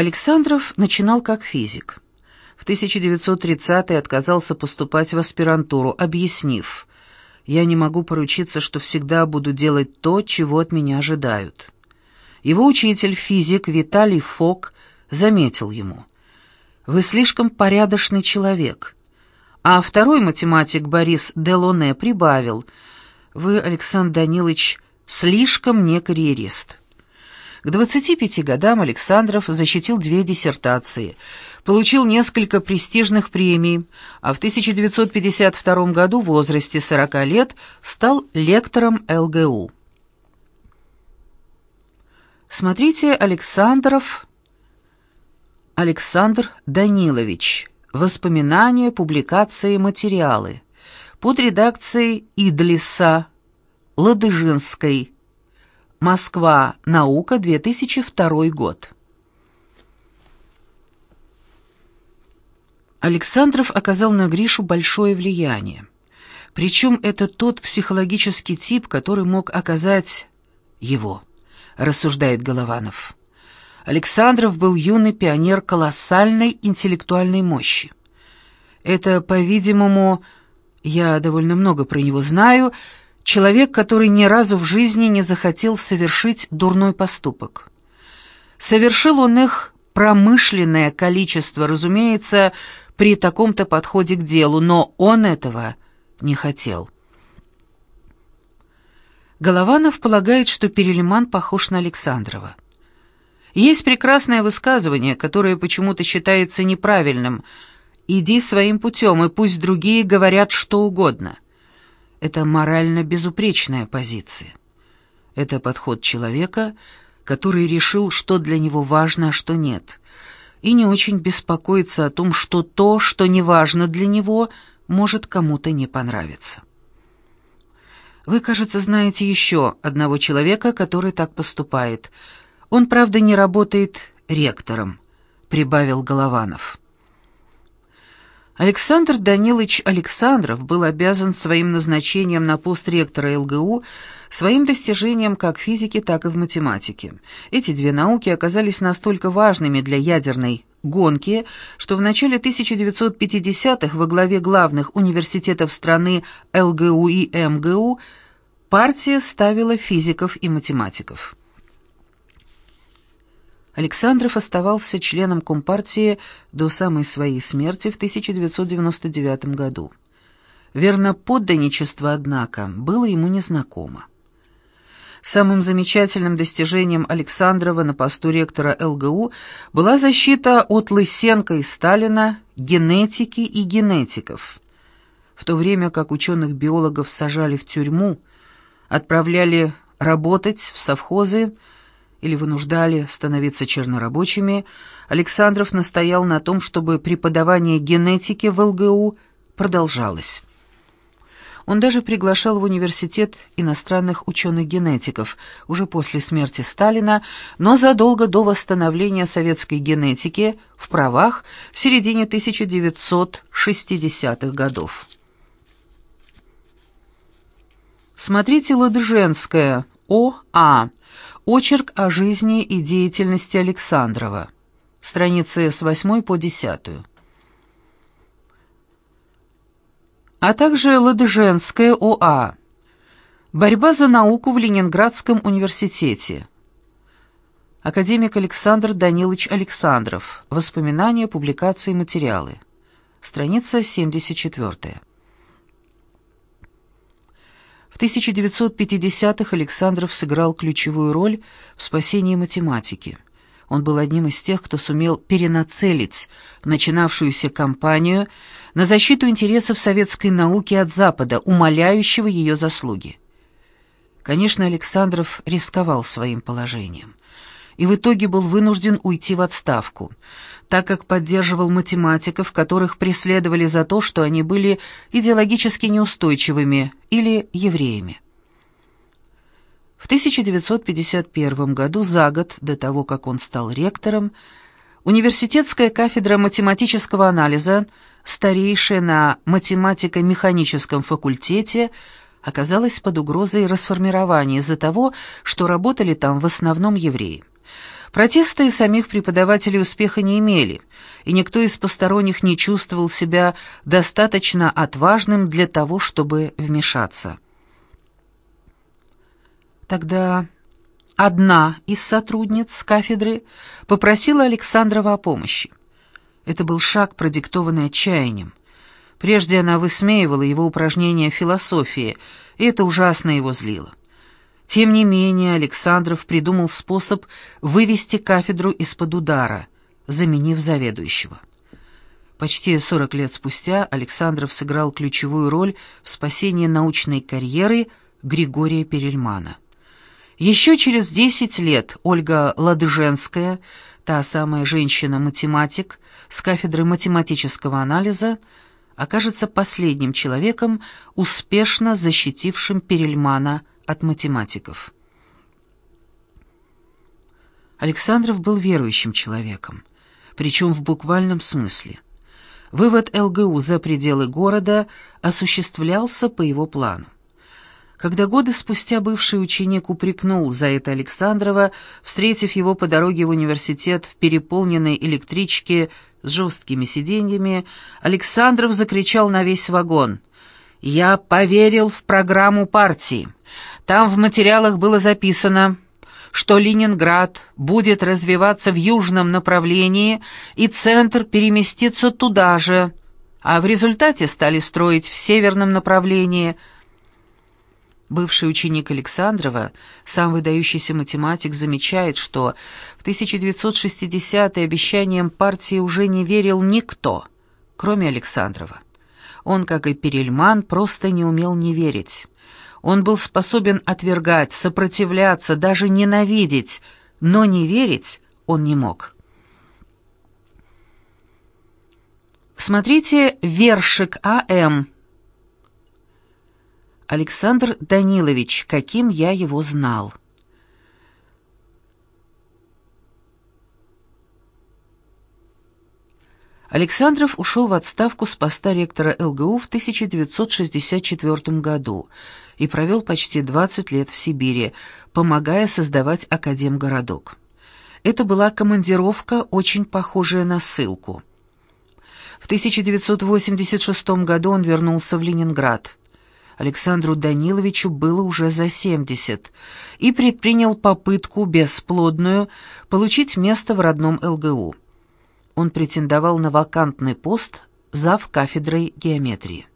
Александров начинал как физик. В 1930-е отказался поступать в аспирантуру, объяснив, «Я не могу поручиться, что всегда буду делать то, чего от меня ожидают». Его учитель, физик Виталий Фок, заметил ему, «Вы слишком порядочный человек». А второй математик Борис Делоне прибавил, «Вы, Александр Данилович, слишком не карьерист». К 25 годам Александров защитил две диссертации, получил несколько престижных премий, а в 1952 году в возрасте 40 лет стал лектором ЛГУ. Смотрите Александров Александр Данилович. Воспоминания, публикации, материалы. Под редакцией Идлиса Ладыжинской Москва. Наука. 2002 год. Александров оказал на Гришу большое влияние. Причем это тот психологический тип, который мог оказать его, рассуждает Голованов. Александров был юный пионер колоссальной интеллектуальной мощи. Это, по-видимому, я довольно много про него знаю, Человек, который ни разу в жизни не захотел совершить дурной поступок. Совершил он их промышленное количество, разумеется, при таком-то подходе к делу, но он этого не хотел. Голованов полагает, что Перелиман похож на Александрова. Есть прекрасное высказывание, которое почему-то считается неправильным «иди своим путем, и пусть другие говорят что угодно». Это морально безупречная позиция. Это подход человека, который решил, что для него важно, а что нет, и не очень беспокоится о том, что то, что не важно для него, может кому-то не понравиться. Вы, кажется, знаете еще одного человека, который так поступает. Он, правда, не работает ректором, прибавил Голованов. Александр Данилович Александров был обязан своим назначением на пост ректора ЛГУ своим достижением как в физике, так и в математике. Эти две науки оказались настолько важными для ядерной гонки, что в начале 1950-х во главе главных университетов страны ЛГУ и МГУ партия ставила физиков и математиков. Александров оставался членом Компартии до самой своей смерти в 1999 году. Верноподданничество, однако, было ему незнакомо. Самым замечательным достижением Александрова на посту ректора ЛГУ была защита от Лысенко и Сталина генетики и генетиков. В то время как ученых-биологов сажали в тюрьму, отправляли работать в совхозы, или вынуждали становиться чернорабочими, Александров настоял на том, чтобы преподавание генетики в ЛГУ продолжалось. Он даже приглашал в университет иностранных ученых-генетиков уже после смерти Сталина, но задолго до восстановления советской генетики в правах в середине 1960-х годов. Смотрите Ладыженская, О.А. Очерк о жизни и деятельности Александрова. Страницы с 8 по 10. А также Ладыженская ОА. Борьба за науку в Ленинградском университете. Академик Александр Данилович Александров. Воспоминания, публикации, материалы. Страница 74. 1950-х Александров сыграл ключевую роль в спасении математики. Он был одним из тех, кто сумел перенацелить начинавшуюся кампанию на защиту интересов советской науки от Запада, умаляющего ее заслуги. Конечно, Александров рисковал своим положением и в итоге был вынужден уйти в отставку – так как поддерживал математиков, которых преследовали за то, что они были идеологически неустойчивыми или евреями. В 1951 году, за год до того, как он стал ректором, университетская кафедра математического анализа, старейшая на математико-механическом факультете, оказалась под угрозой расформирования из-за того, что работали там в основном евреи. Протесты самих преподавателей успеха не имели, и никто из посторонних не чувствовал себя достаточно отважным для того, чтобы вмешаться. Тогда одна из сотрудниц кафедры попросила Александрова о помощи. Это был шаг, продиктованный отчаянием. Прежде она высмеивала его упражнения философии, и это ужасно его злило. Тем не менее, Александров придумал способ вывести кафедру из-под удара, заменив заведующего. Почти 40 лет спустя Александров сыграл ключевую роль в спасении научной карьеры Григория Перельмана. Еще через 10 лет Ольга Ладыженская, та самая женщина-математик с кафедры математического анализа, окажется последним человеком, успешно защитившим Перельмана от математиков. Александров был верующим человеком, причем в буквальном смысле. Вывод ЛГУ за пределы города осуществлялся по его плану. Когда годы спустя бывший ученик упрекнул за это Александрова, встретив его по дороге в университет в переполненной электричке с жесткими сиденьями, Александров закричал на весь вагон «Я поверил в программу партии. Там в материалах было записано...» что Ленинград будет развиваться в южном направлении и центр переместится туда же, а в результате стали строить в северном направлении – Бывший ученик Александрова, сам выдающийся математик, замечает, что в 1960-е обещаниям партии уже не верил никто, кроме Александрова. Он, как и Перельман, просто не умел не верить. Он был способен отвергать, сопротивляться, даже ненавидеть, но не верить он не мог. Смотрите «Вершик А.М.» Александр Данилович, каким я его знал. Александров ушел в отставку с поста ректора ЛГУ в 1964 году и провел почти 20 лет в Сибири, помогая создавать Академгородок. Это была командировка, очень похожая на ссылку. В 1986 году он вернулся в Ленинград. Александру Даниловичу было уже за 70, и предпринял попытку, бесплодную, получить место в родном ЛГУ. Он претендовал на вакантный пост зав. кафедрой геометрии.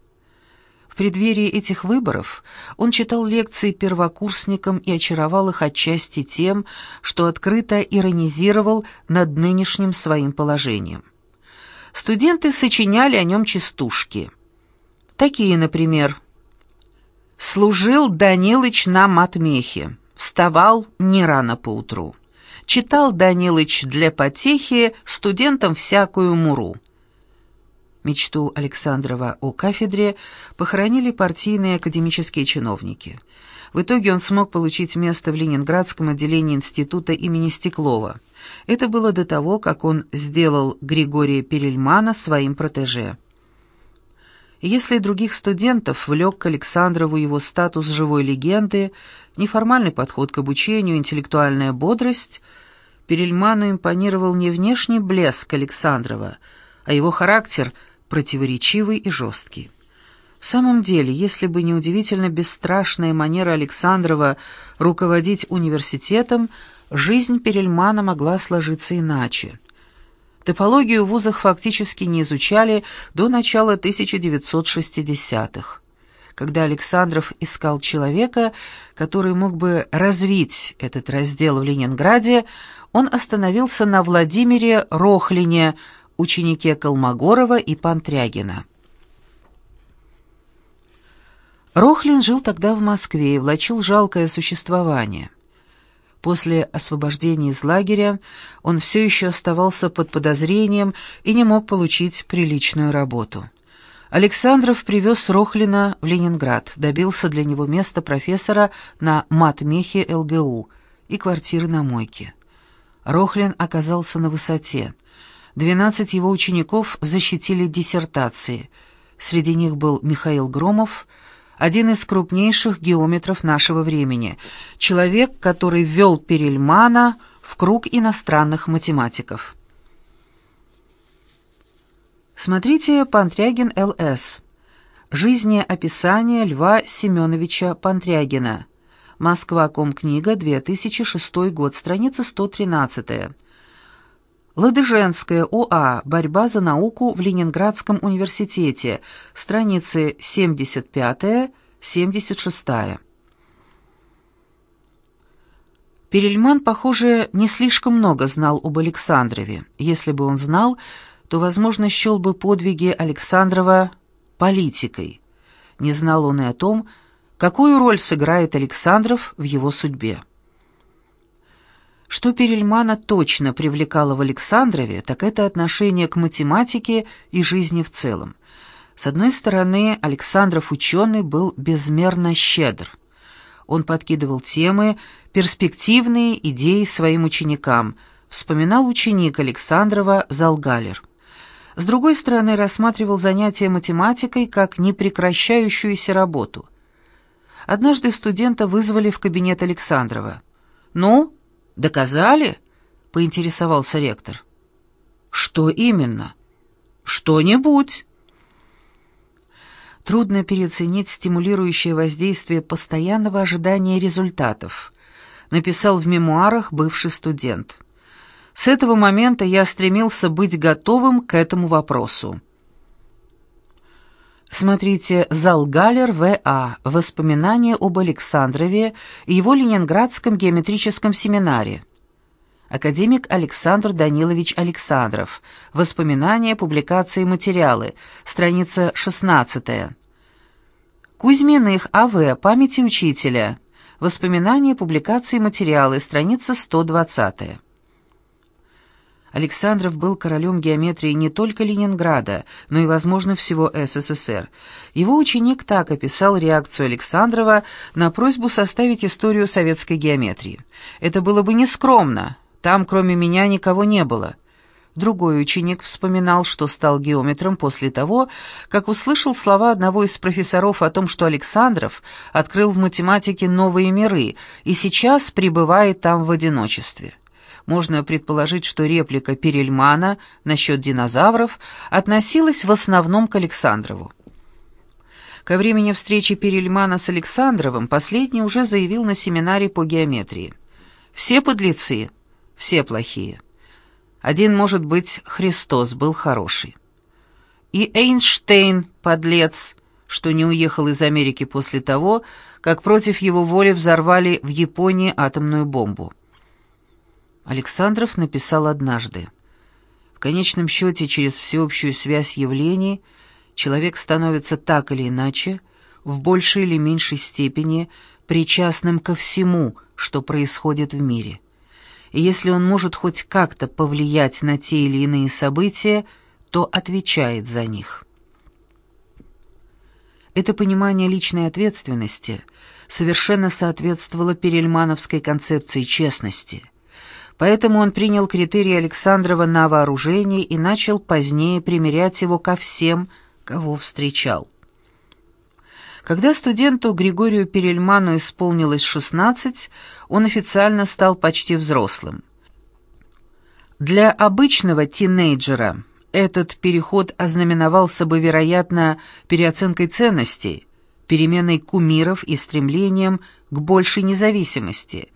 В преддверии этих выборов он читал лекции первокурсникам и очаровал их отчасти тем, что открыто иронизировал над нынешним своим положением. Студенты сочиняли о нем частушки. Такие, например, Служил Данилыч на матмехе, вставал не рано поутру. Читал Данилыч для потехи студентам всякую муру. Мечту Александрова о кафедре похоронили партийные академические чиновники. В итоге он смог получить место в Ленинградском отделении института имени Стеклова. Это было до того, как он сделал Григория Перельмана своим протеже. Если других студентов влек к Александрову его статус живой легенды, неформальный подход к обучению, интеллектуальная бодрость, Перельману импонировал не внешний блеск Александрова, а его характер противоречивый и жесткий. В самом деле, если бы не удивительно бесстрашная манера Александрова руководить университетом, жизнь Перельмана могла сложиться иначе. Топологию в вузах фактически не изучали до начала 1960-х. Когда Александров искал человека, который мог бы развить этот раздел в Ленинграде, он остановился на Владимире Рохлине, ученике Колмогорова и Пантрягина. Рохлин жил тогда в Москве и влачил жалкое существование. После освобождения из лагеря он все еще оставался под подозрением и не мог получить приличную работу. Александров привез Рохлина в Ленинград, добился для него места профессора на матмехе ЛГУ и квартиры на мойке. Рохлин оказался на высоте. Двенадцать его учеников защитили диссертации. Среди них был Михаил Громов — один из крупнейших геометров нашего времени, человек, который ввел Перельмана в круг иностранных математиков. Смотрите Пантрягин Л.С. Жизнеописание Льва Семеновича Пантрягина. Москва, Комкнига, 2006 год, страница 113. Ладыженская ОА. Борьба за науку в Ленинградском университете. Страницы 75-76. Перельман, похоже, не слишком много знал об Александрове. Если бы он знал, то, возможно, счел бы подвиги Александрова политикой. Не знал он и о том, какую роль сыграет Александров в его судьбе. Что Перельмана точно привлекало в Александрове, так это отношение к математике и жизни в целом. С одной стороны, Александров ученый был безмерно щедр. Он подкидывал темы, перспективные идеи своим ученикам, вспоминал ученик Александрова Залгалер. С другой стороны, рассматривал занятия математикой как непрекращающуюся работу. Однажды студента вызвали в кабинет Александрова. «Ну, доказали?» — поинтересовался ректор. «Что именно?» «Что-нибудь». Трудно переоценить стимулирующее воздействие постоянного ожидания результатов, написал в мемуарах бывший студент. С этого момента я стремился быть готовым к этому вопросу. Смотрите «Зал Галлер В.А. Воспоминания об Александрове и его Ленинградском геометрическом семинаре». Академик Александр Данилович Александров. Воспоминания, публикации, материалы. Страница 16. Кузьминых А.В. Памяти учителя. Воспоминания, публикации, материалы. Страница 120. Александров был королем геометрии не только Ленинграда, но и, возможно, всего СССР. Его ученик так описал реакцию Александрова на просьбу составить историю советской геометрии. «Это было бы нескромно. Там, кроме меня, никого не было». Другой ученик вспоминал, что стал геометром после того, как услышал слова одного из профессоров о том, что Александров открыл в математике новые миры и сейчас пребывает там в одиночестве можно предположить, что реплика Перельмана насчет динозавров относилась в основном к Александрову. Ко времени встречи Перельмана с Александровым последний уже заявил на семинаре по геометрии. «Все подлецы, все плохие. Один, может быть, Христос был хороший. И Эйнштейн, подлец, что не уехал из Америки после того, как против его воли взорвали в Японии атомную бомбу. Александров написал однажды. В конечном счете, через всеобщую связь явлений, человек становится так или иначе, в большей или меньшей степени, причастным ко всему, что происходит в мире. И если он может хоть как-то повлиять на те или иные события, то отвечает за них. Это понимание личной ответственности совершенно соответствовало перельмановской концепции честности – Поэтому он принял критерий Александрова на вооружение и начал позднее примерять его ко всем, кого встречал. Когда студенту Григорию Перельману исполнилось 16, он официально стал почти взрослым. Для обычного тинейджера этот переход ознаменовался бы, вероятно, переоценкой ценностей, переменой кумиров и стремлением к большей независимости,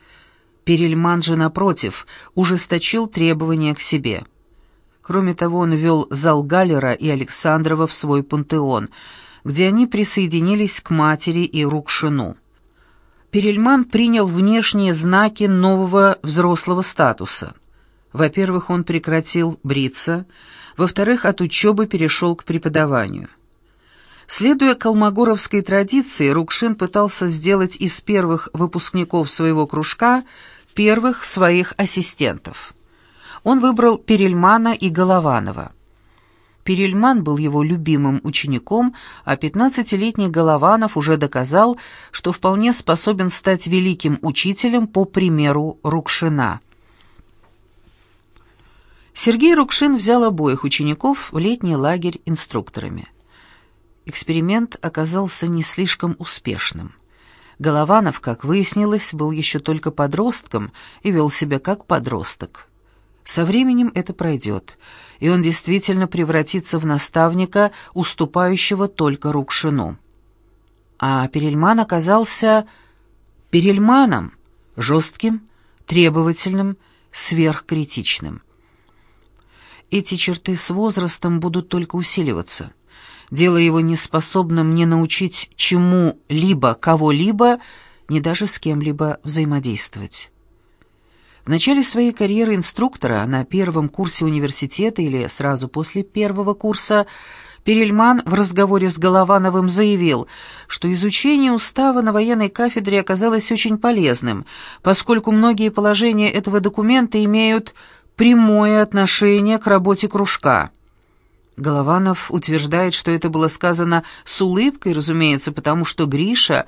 Перельман же, напротив, ужесточил требования к себе. Кроме того, он ввел зал Галлера и Александрова в свой пантеон, где они присоединились к матери и Рукшину. Перельман принял внешние знаки нового взрослого статуса. Во-первых, он прекратил бриться, во-вторых, от учебы перешел к преподаванию. Следуя калмогоровской традиции, Рукшин пытался сделать из первых выпускников своего кружка первых своих ассистентов. Он выбрал Перельмана и Голованова. Перельман был его любимым учеником, а 15-летний Голованов уже доказал, что вполне способен стать великим учителем по примеру Рукшина. Сергей Рукшин взял обоих учеников в летний лагерь инструкторами. Эксперимент оказался не слишком успешным. Голованов, как выяснилось, был еще только подростком и вел себя как подросток. Со временем это пройдет, и он действительно превратится в наставника, уступающего только Рукшину. А Перельман оказался Перельманом, жестким, требовательным, сверхкритичным. Эти черты с возрастом будут только усиливаться делая его неспособным не научить чему-либо, кого-либо, ни даже с кем-либо взаимодействовать. В начале своей карьеры инструктора на первом курсе университета или сразу после первого курса Перельман в разговоре с Головановым заявил, что изучение устава на военной кафедре оказалось очень полезным, поскольку многие положения этого документа имеют прямое отношение к работе кружка. Голованов утверждает, что это было сказано с улыбкой, разумеется, потому что Гриша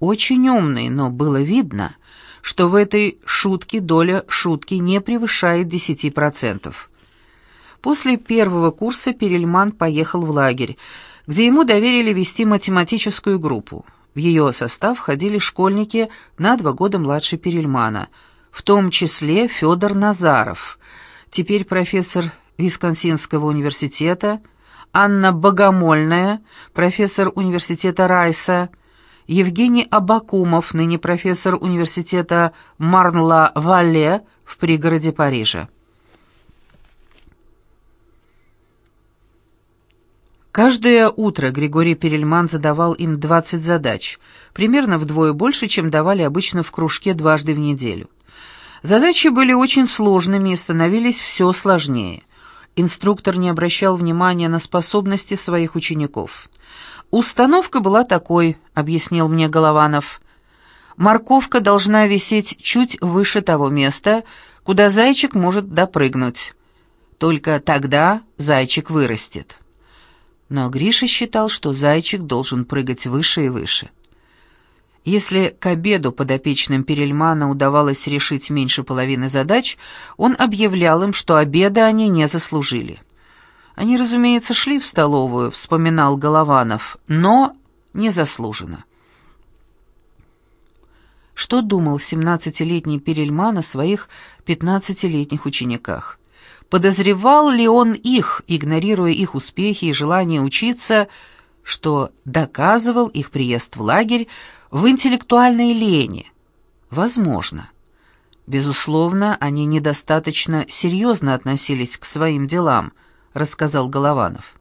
очень умный, но было видно, что в этой шутке доля шутки не превышает 10%. После первого курса Перельман поехал в лагерь, где ему доверили вести математическую группу. В ее состав входили школьники на два года младше Перельмана, в том числе Федор Назаров, теперь профессор Висконсинского университета, Анна Богомольная, профессор университета Райса, Евгений Абакумов, ныне профессор университета Марнла-Валле в пригороде Парижа. Каждое утро Григорий Перельман задавал им 20 задач, примерно вдвое больше, чем давали обычно в кружке дважды в неделю. Задачи были очень сложными и становились все сложнее – инструктор не обращал внимания на способности своих учеников. «Установка была такой», — объяснил мне Голованов. «Морковка должна висеть чуть выше того места, куда зайчик может допрыгнуть. Только тогда зайчик вырастет». Но Гриша считал, что зайчик должен прыгать выше и выше. Если к обеду подопечным Перельмана удавалось решить меньше половины задач, он объявлял им, что обеда они не заслужили. Они, разумеется, шли в столовую, вспоминал Голованов, но незаслуженно. Что думал семнадцатилетний Перельман о своих пятнадцатилетних учениках? Подозревал ли он их, игнорируя их успехи и желание учиться, что доказывал их приезд в лагерь в интеллектуальной лени. Возможно. Безусловно, они недостаточно серьезно относились к своим делам, рассказал Голованов.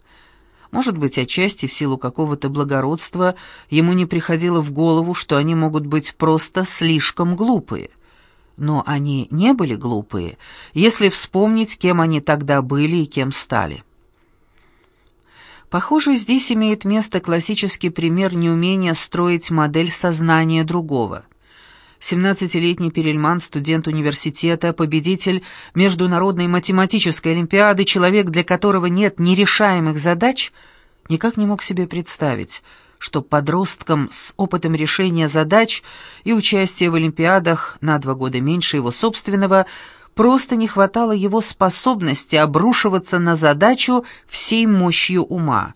Может быть, отчасти в силу какого-то благородства ему не приходило в голову, что они могут быть просто слишком глупые. Но они не были глупые, если вспомнить, кем они тогда были и кем стали. Похоже, здесь имеет место классический пример неумения строить модель сознания другого. 17-летний Перельман, студент университета, победитель Международной математической олимпиады, человек, для которого нет нерешаемых задач, никак не мог себе представить, что подросткам с опытом решения задач и участия в олимпиадах на два года меньше его собственного – Просто не хватало его способности обрушиваться на задачу всей мощью ума.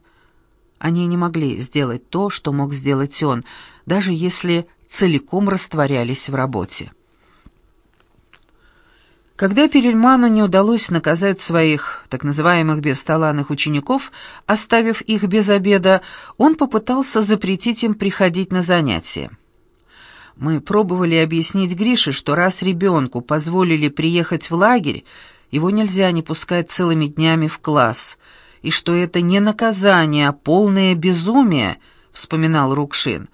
Они не могли сделать то, что мог сделать он, даже если целиком растворялись в работе. Когда Перельману не удалось наказать своих так называемых бесталанных учеников, оставив их без обеда, он попытался запретить им приходить на занятия. Мы пробовали объяснить Грише, что раз ребенку позволили приехать в лагерь, его нельзя не пускать целыми днями в класс, и что это не наказание, а полное безумие, вспоминал Рукшин.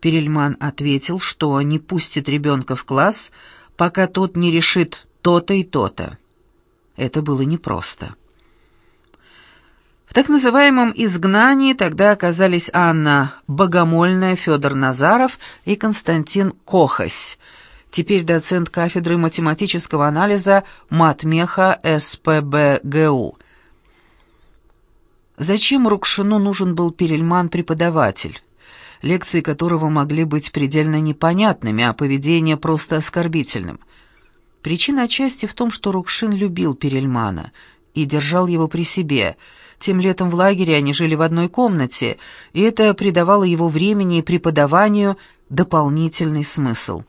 Перельман ответил, что не пустит ребенка в класс, пока тот не решит то-то и то-то. Это было непросто. В так называемом «изгнании» тогда оказались Анна Богомольная, Федор Назаров и Константин Кохась, теперь доцент кафедры математического анализа Матмеха СПБГУ. Зачем Рукшину нужен был Перельман-преподаватель, лекции которого могли быть предельно непонятными, а поведение просто оскорбительным? Причина отчасти в том, что Рукшин любил Перельмана и держал его при себе – тем летом в лагере они жили в одной комнате, и это придавало его времени и преподаванию дополнительный смысл.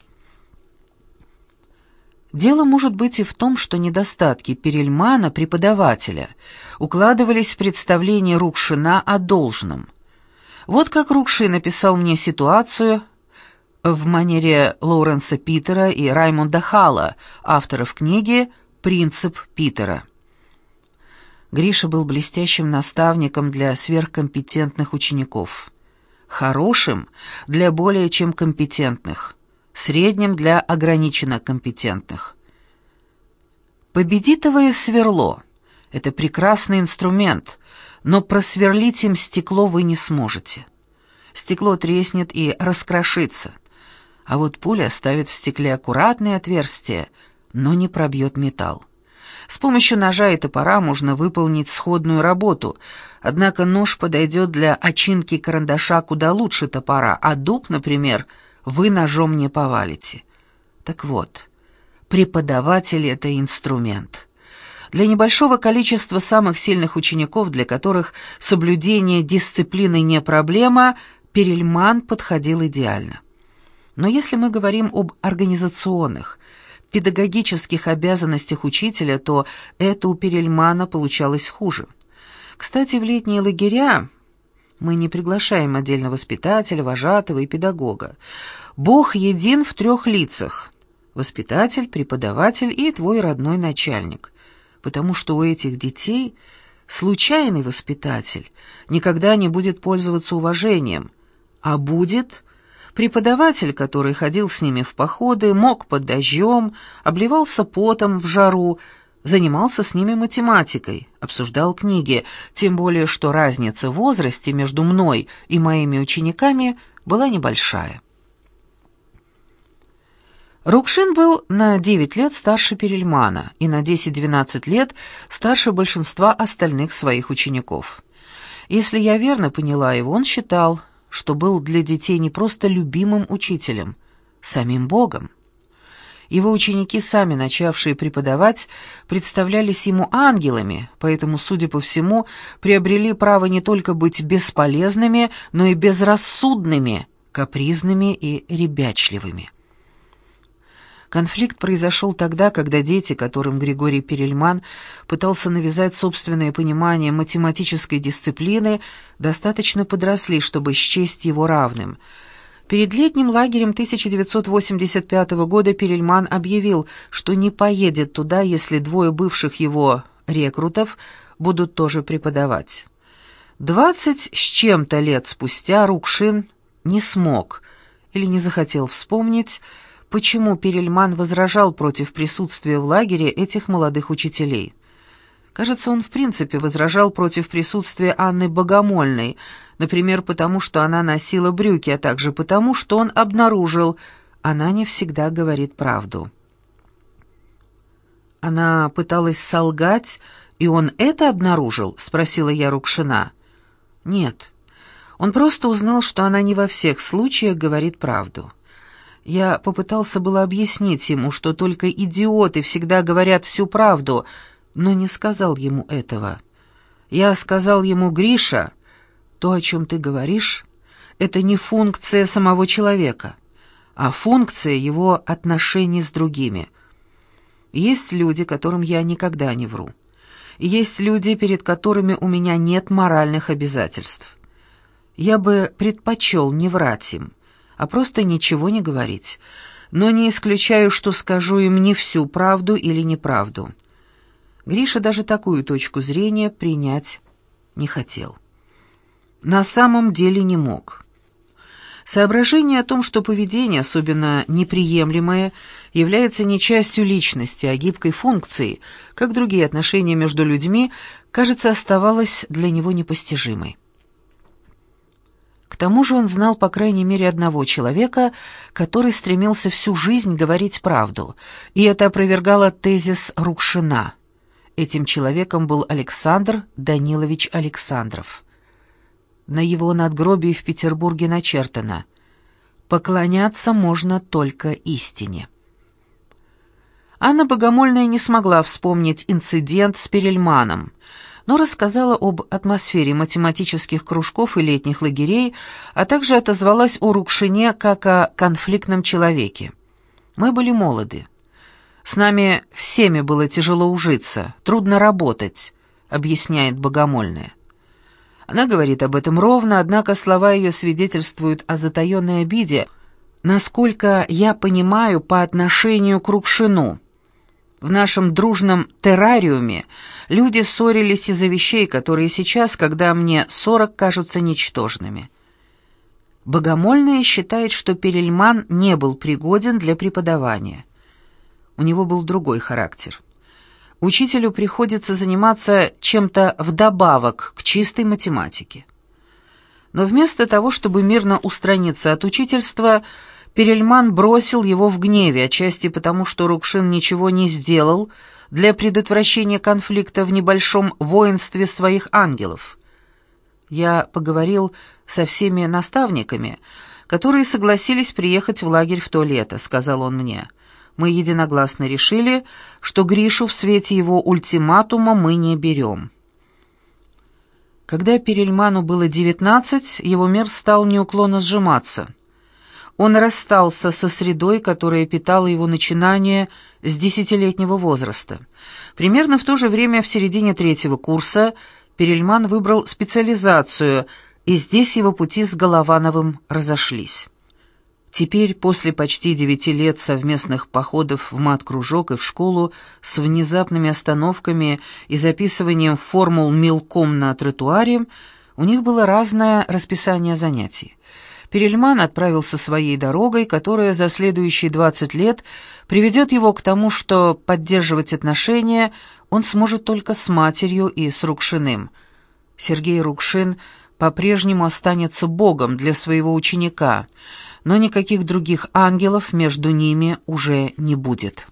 Дело может быть и в том, что недостатки Перельмана, преподавателя, укладывались в представление Рукшина о должном. Вот как Рукшин написал мне ситуацию в манере Лоуренса Питера и Раймонда Халла, авторов книги «Принцип Питера». Гриша был блестящим наставником для сверхкомпетентных учеников, хорошим для более чем компетентных – среднем для ограниченно компетентных. Победитовое сверло — это прекрасный инструмент, но просверлить им стекло вы не сможете. Стекло треснет и раскрошится, а вот пуля оставит в стекле аккуратные отверстия, но не пробьет металл. С помощью ножа и топора можно выполнить сходную работу, однако нож подойдет для очинки карандаша куда лучше топора, а дуб, например — вы ножом не повалите. Так вот, преподаватель — это инструмент. Для небольшого количества самых сильных учеников, для которых соблюдение дисциплины не проблема, Перельман подходил идеально. Но если мы говорим об организационных, педагогических обязанностях учителя, то это у Перельмана получалось хуже. Кстати, в летние лагеря мы не приглашаем отдельно воспитателя, вожатого и педагога. Бог един в трех лицах — воспитатель, преподаватель и твой родной начальник. Потому что у этих детей случайный воспитатель никогда не будет пользоваться уважением, а будет преподаватель, который ходил с ними в походы, мог под дождем, обливался потом в жару, занимался с ними математикой, обсуждал книги, тем более что разница в возрасте между мной и моими учениками была небольшая. Рукшин был на 9 лет старше Перельмана и на 10-12 лет старше большинства остальных своих учеников. Если я верно поняла его, он считал, что был для детей не просто любимым учителем, самим Богом. Его ученики, сами начавшие преподавать, представлялись ему ангелами, поэтому, судя по всему, приобрели право не только быть бесполезными, но и безрассудными, капризными и ребячливыми. Конфликт произошел тогда, когда дети, которым Григорий Перельман пытался навязать собственное понимание математической дисциплины, достаточно подросли, чтобы счесть его равным – Перед летним лагерем 1985 года Перельман объявил, что не поедет туда, если двое бывших его рекрутов будут тоже преподавать. Двадцать с чем-то лет спустя Рукшин не смог или не захотел вспомнить, почему Перельман возражал против присутствия в лагере этих молодых учителей. Кажется, он в принципе возражал против присутствия Анны Богомольной, например, потому что она носила брюки, а также потому, что он обнаружил, она не всегда говорит правду. Она пыталась солгать, и он это обнаружил, спросила я Рукшина. Нет. Он просто узнал, что она не во всех случаях говорит правду. Я попытался было объяснить ему, что только идиоты всегда говорят всю правду — но не сказал ему этого. Я сказал ему, Гриша, то, о чем ты говоришь, это не функция самого человека, а функция его отношений с другими. Есть люди, которым я никогда не вру. Есть люди, перед которыми у меня нет моральных обязательств. Я бы предпочел не врать им, а просто ничего не говорить, но не исключаю, что скажу им не всю правду или неправду. Гриша даже такую точку зрения принять не хотел. На самом деле не мог. Соображение о том, что поведение, особенно неприемлемое, является не частью личности, а гибкой функцией, как другие отношения между людьми, кажется, оставалось для него непостижимой. Тому же он знал по крайней мере одного человека, который стремился всю жизнь говорить правду, и это опровергало тезис Рукшина – Этим человеком был Александр Данилович Александров. На его надгробии в Петербурге начертано «Поклоняться можно только истине». Анна Богомольная не смогла вспомнить инцидент с Перельманом, но рассказала об атмосфере математических кружков и летних лагерей, а также отозвалась о Рукшине как о конфликтном человеке. Мы были молоды. С нами всеми было тяжело ужиться, трудно работать, объясняет Богомольная. Она говорит об этом ровно, однако слова ее свидетельствуют о затаенной обиде, насколько я понимаю, по отношению к Рукшину. В нашем дружном террариуме люди ссорились из-за вещей, которые сейчас, когда мне сорок, кажутся ничтожными. Богомольная считает, что Перельман не был пригоден для преподавания. У него был другой характер. Учителю приходится заниматься чем-то вдобавок к чистой математике. Но вместо того, чтобы мирно устраниться от учительства, Перельман бросил его в гневе, отчасти потому, что Рукшин ничего не сделал для предотвращения конфликта в небольшом воинстве своих ангелов. Я поговорил со всеми наставниками, которые согласились приехать в лагерь в то лето, сказал он мне. Мы единогласно решили, что Гришу в свете его ультиматума мы не берем. Когда Перельману было девятнадцать, его мир стал неуклонно сжиматься — он расстался со средой, которая питала его начинание с десятилетнего возраста. Примерно в то же время, в середине третьего курса, Перельман выбрал специализацию, и здесь его пути с Головановым разошлись. Теперь, после почти девяти лет совместных походов в мат-кружок и в школу с внезапными остановками и записыванием формул мелком на тротуаре, у них было разное расписание занятий. Перельман отправился своей дорогой, которая за следующие 20 лет приведет его к тому, что поддерживать отношения он сможет только с матерью и с Рукшиным. Сергей Рукшин по-прежнему останется богом для своего ученика, но никаких других ангелов между ними уже не будет.